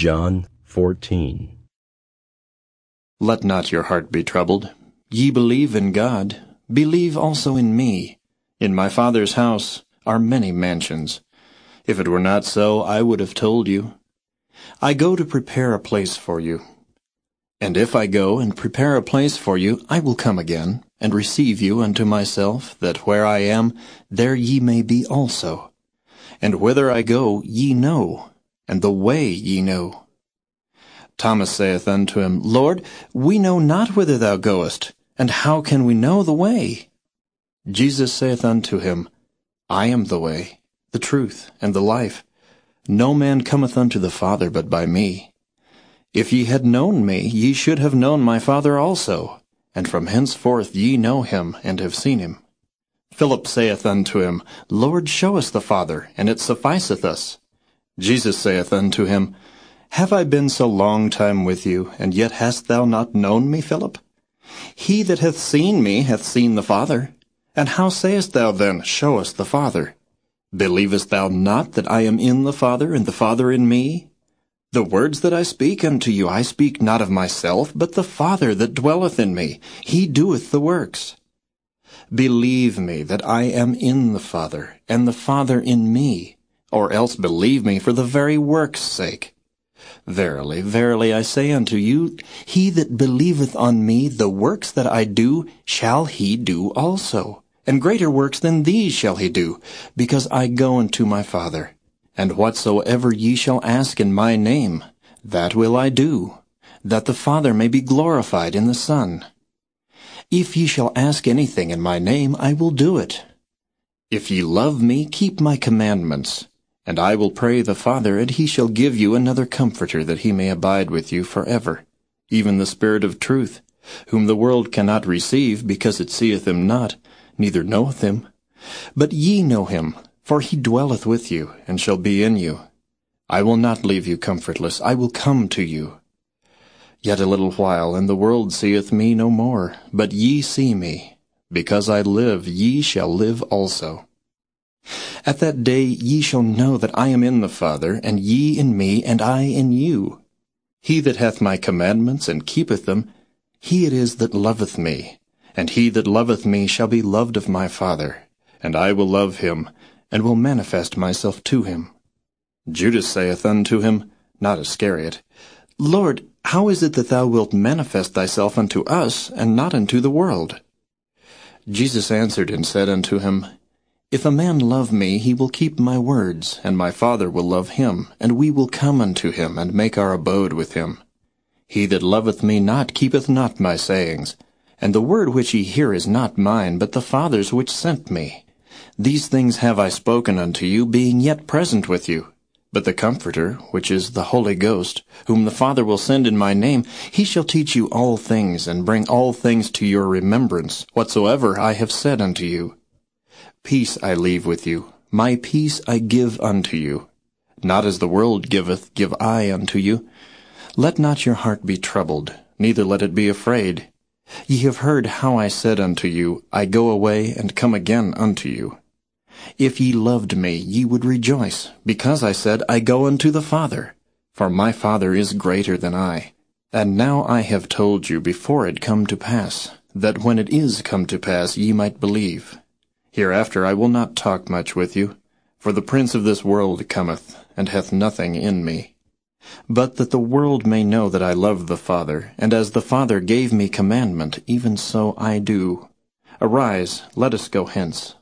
John 14. Let not your heart be troubled. Ye believe in God, believe also in me. In my Father's house are many mansions. If it were not so, I would have told you. I go to prepare a place for you. And if I go and prepare a place for you, I will come again, and receive you unto myself, that where I am, there ye may be also. And whither I go, ye know, and the way ye know. Thomas saith unto him, Lord, we know not whither thou goest, and how can we know the way? Jesus saith unto him, I am the way, the truth, and the life. No man cometh unto the Father but by me. If ye had known me, ye should have known my Father also, and from henceforth ye know him, and have seen him. Philip saith unto him, Lord, show us the Father, and it sufficeth us. Jesus saith unto him, have I been so long time with you, and yet hast thou not known me, Philip? He that hath seen me hath seen the Father. And how sayest thou then, Show us the Father? Believest thou not that I am in the Father, and the Father in me? The words that I speak unto you I speak not of myself, but the Father that dwelleth in me, he doeth the works. Believe me that I am in the Father, and the Father in me, or else believe me for the very work's sake. Verily, verily, I say unto you, he that believeth on me, the works that I do, shall he do also. And greater works than these shall he do, because I go unto my Father. And whatsoever ye shall ask in my name, that will I do, that the Father may be glorified in the Son. If ye shall ask anything in my name, I will do it. If ye love me, keep my commandments. And I will pray the Father, and he shall give you another Comforter, that he may abide with you for ever, even the Spirit of truth, whom the world cannot receive, because it seeth him not, neither knoweth him. But ye know him, for he dwelleth with you, and shall be in you. I will not leave you comfortless, I will come to you. Yet a little while, and the world seeth me no more, but ye see me. Because I live, ye shall live also. At that day ye shall know that I am in the Father, and ye in me, and I in you. He that hath my commandments and keepeth them, he it is that loveth me. And he that loveth me shall be loved of my Father. And I will love him, and will manifest myself to him. Judas saith unto him, not Iscariot, Lord, how is it that thou wilt manifest thyself unto us, and not unto the world? Jesus answered and said unto him, if a man love me, he will keep my words, and my Father will love him, and we will come unto him, and make our abode with him. He that loveth me not keepeth not my sayings, and the word which ye hear is not mine, but the Father's which sent me. These things have I spoken unto you, being yet present with you. But the Comforter, which is the Holy Ghost, whom the Father will send in my name, he shall teach you all things, and bring all things to your remembrance, whatsoever I have said unto you. Peace I leave with you, my peace I give unto you. Not as the world giveth, give I unto you. Let not your heart be troubled, neither let it be afraid. Ye have heard how I said unto you, I go away and come again unto you. If ye loved me, ye would rejoice, because I said, I go unto the Father. For my Father is greater than I. And now I have told you before it come to pass, that when it is come to pass ye might believe. Hereafter I will not talk much with you, for the prince of this world cometh, and hath nothing in me. But that the world may know that I love the Father, and as the Father gave me commandment, even so I do. Arise, let us go hence.